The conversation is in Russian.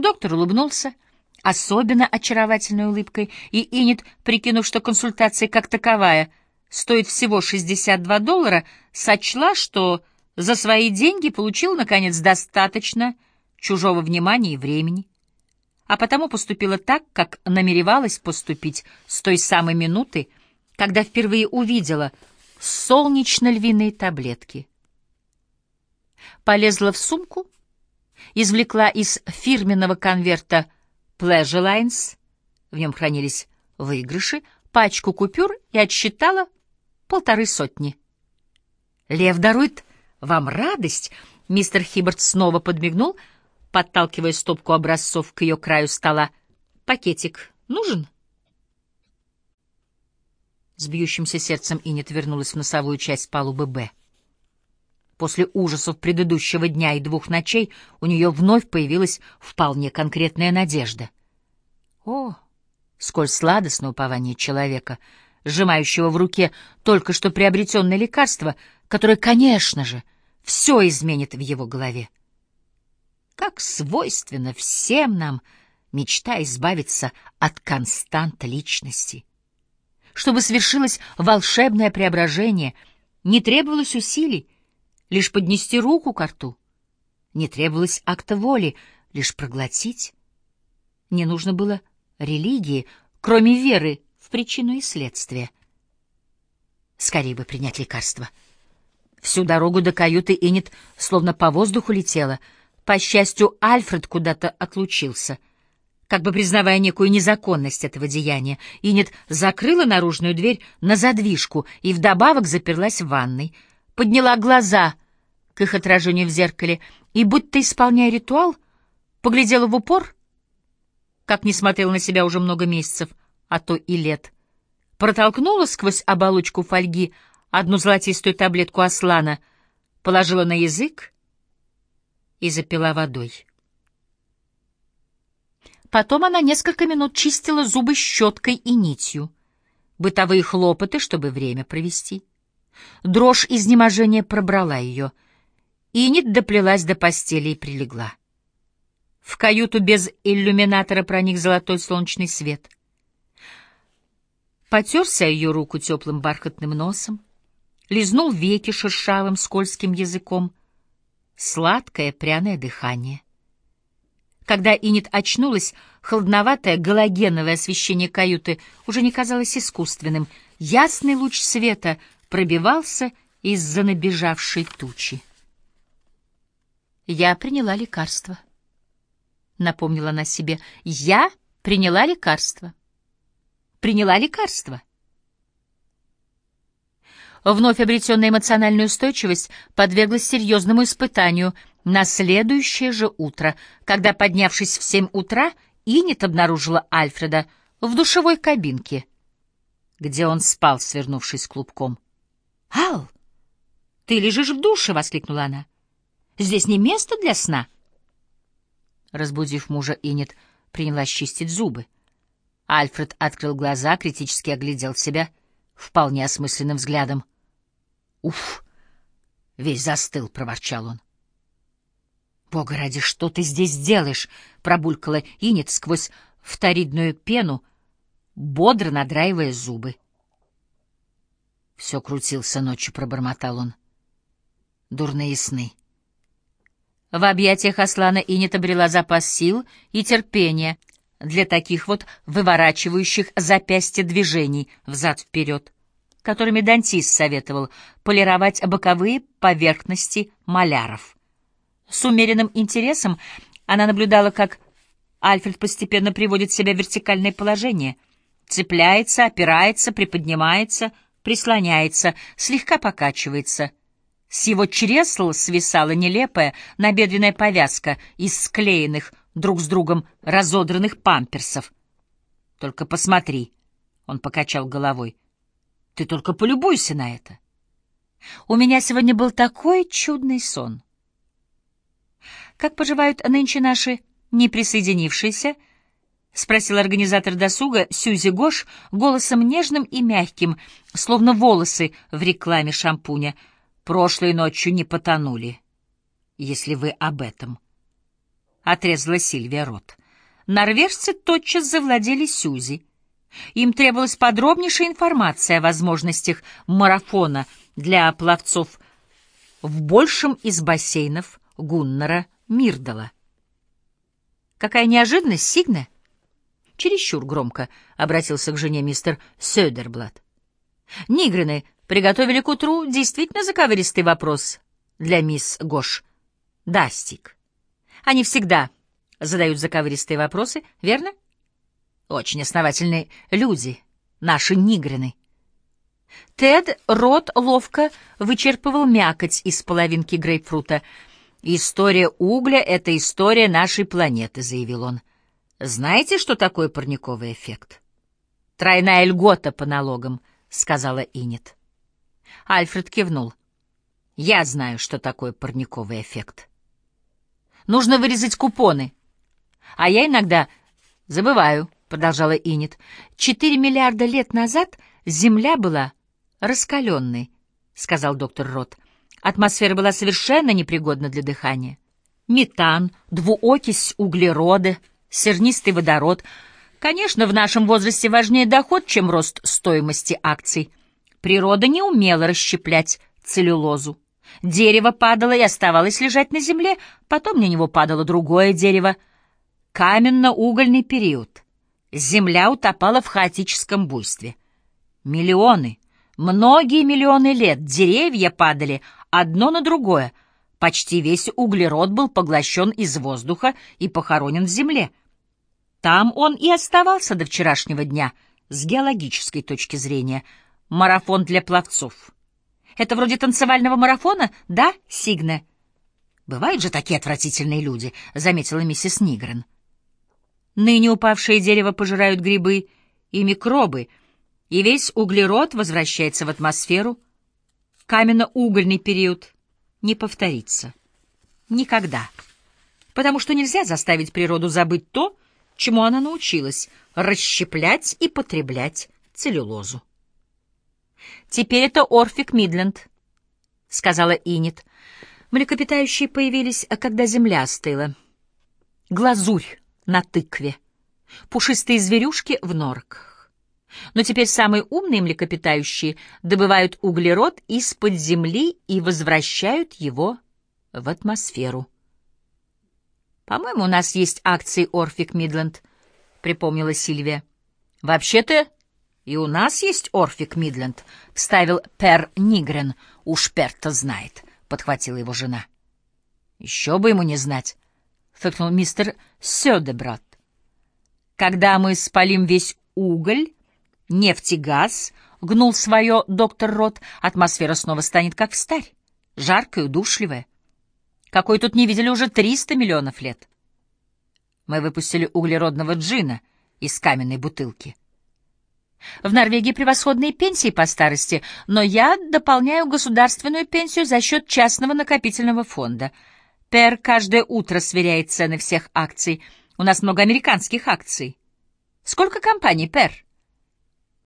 Доктор улыбнулся, особенно очаровательной улыбкой, и Инет, прикинув, что консультация как таковая стоит всего 62 доллара, сочла, что за свои деньги получил, наконец, достаточно чужого внимания и времени, а потому поступила так, как намеревалась поступить с той самой минуты, когда впервые увидела солнечно-львиные таблетки. Полезла в сумку, извлекла из фирменного конверта Pleasure Lines, в нем хранились выигрыши, пачку купюр и отсчитала полторы сотни. «Лев дарует вам радость?» Мистер Хиббард снова подмигнул, подталкивая стопку образцов к ее краю стола. «Пакетик нужен?» С бьющимся сердцем Инет вернулась в носовую часть палубы «Б». После ужасов предыдущего дня и двух ночей у нее вновь появилась вполне конкретная надежда. О, сколь сладостно упование человека, сжимающего в руке только что приобретенное лекарство, которое, конечно же, все изменит в его голове. Как свойственно всем нам мечта избавиться от константа личности. Чтобы свершилось волшебное преображение, не требовалось усилий, лишь поднести руку к рту. Не требовалось акта воли, лишь проглотить. Не нужно было религии, кроме веры в причину и следствие. Скорее бы принять лекарство. Всю дорогу до каюты Инет словно по воздуху летела. По счастью, Альфред куда-то отлучился. Как бы признавая некую незаконность этого деяния, Инет закрыла наружную дверь на задвижку и вдобавок заперлась в ванной — подняла глаза к их отражению в зеркале и, будто исполняя ритуал, поглядела в упор, как не смотрела на себя уже много месяцев, а то и лет, протолкнула сквозь оболочку фольги одну золотистую таблетку аслана, положила на язык и запила водой. Потом она несколько минут чистила зубы щеткой и нитью. Бытовые хлопоты, чтобы время провести. Дрожь изнеможения пробрала ее. Инет доплелась до постели и прилегла. В каюту без иллюминатора проник золотой солнечный свет. Потерся ее руку теплым бархатным носом, лизнул веки шершавым скользким языком. Сладкое пряное дыхание. Когда Инет очнулась, холодноватое галогеновое освещение каюты уже не казалось искусственным. Ясный луч света — пробивался из-за набежавшей тучи. «Я приняла лекарство», — напомнила она себе. «Я приняла лекарство. Приняла лекарство». Вновь обретенная эмоциональная устойчивость подверглась серьезному испытанию на следующее же утро, когда, поднявшись в семь утра, Инет обнаружила Альфреда в душевой кабинке, где он спал, свернувшись клубком. «Ал, ты лежишь в душе!» — воскликнула она. «Здесь не место для сна!» Разбудив мужа, Инет принялась чистить зубы. Альфред открыл глаза, критически оглядел себя вполне осмысленным взглядом. «Уф!» — весь застыл, — проворчал он. «Бога ради, что ты здесь делаешь?» — пробулькала Инет сквозь вторидную пену, бодро надраивая зубы. Все крутился ночью, пробормотал он. Дурные сны. В объятиях Аслана Инет обрела запас сил и терпения для таких вот выворачивающих запястья движений взад-вперед, которыми Дантис советовал полировать боковые поверхности маляров. С умеренным интересом она наблюдала, как Альфред постепенно приводит себя в вертикальное положение, цепляется, опирается, приподнимается — прислоняется, слегка покачивается. С его чресл свисала нелепая набедренная повязка из склеенных друг с другом разодранных памперсов. «Только посмотри», — он покачал головой, — «ты только полюбуйся на это». «У меня сегодня был такой чудный сон». «Как поживают нынче наши неприсоединившиеся?» — спросил организатор досуга Сюзи Гош голосом нежным и мягким, словно волосы в рекламе шампуня. «Прошлой ночью не потонули, если вы об этом». — отрезала Сильвия рот. Норвежцы тотчас завладели Сюзи. Им требовалась подробнейшая информация о возможностях марафона для пловцов в большем из бассейнов Гуннера Мирдала. «Какая неожиданность, Сигна!» Чересчур громко обратился к жене мистер Сёдерблат. «Нигрины приготовили к утру действительно заковыристый вопрос для мисс Гош. Да, Стик. Они всегда задают заковыристые вопросы, верно? Очень основательные люди, наши нигрины». Тед рот ловко вычерпывал мякоть из половинки грейпфрута. «История угля — это история нашей планеты», — заявил он. «Знаете, что такое парниковый эффект?» «Тройная льгота по налогам», — сказала Инет. Альфред кивнул. «Я знаю, что такое парниковый эффект. Нужно вырезать купоны. А я иногда забываю», — продолжала Инет. «Четыре миллиарда лет назад Земля была раскаленной», — сказал доктор Рот. Атмосфера была совершенно непригодна для дыхания. Метан, двуокись углерода, сернистый водород. Конечно, в нашем возрасте важнее доход, чем рост стоимости акций. Природа не умела расщеплять целлюлозу. Дерево падало и оставалось лежать на земле, потом на него падало другое дерево. Каменно-угольный период. Земля утопала в хаотическом буйстве. Миллионы, многие миллионы лет деревья падали одно на другое. Почти весь углерод был поглощен из воздуха и похоронен в земле. Там он и оставался до вчерашнего дня, с геологической точки зрения. Марафон для пловцов. Это вроде танцевального марафона, да, Сигне? Бывают же такие отвратительные люди, — заметила миссис Нигрен. Ныне упавшие дерево пожирают грибы и микробы, и весь углерод возвращается в атмосферу. Каменно-угольный период не повторится. Никогда. Потому что нельзя заставить природу забыть то, чему она научилась — расщеплять и потреблять целлюлозу. «Теперь это Орфик Мидленд», — сказала Инет. Млекопитающие появились, когда земля остыла. Глазурь на тыкве, пушистые зверюшки в норках. Но теперь самые умные млекопитающие добывают углерод из-под земли и возвращают его в атмосферу. «По-моему, у нас есть акции Орфик Мидленд», — припомнила Сильвия. «Вообще-то и у нас есть Орфик Мидленд», — вставил Пер Нигрен. «Уж Пер-то знает», — подхватила его жена. «Еще бы ему не знать», — фыркнул мистер Сёдебрат. «Когда мы спалим весь уголь, нефть и газ», — гнул свое доктор Рот, — «атмосфера снова станет как в старь, жаркая, удушливая» какой тут не видели уже 300 миллионов лет. Мы выпустили углеродного джина из каменной бутылки. В Норвегии превосходные пенсии по старости, но я дополняю государственную пенсию за счет частного накопительного фонда. Пер каждое утро сверяет цены всех акций. У нас много американских акций. Сколько компаний, Пер?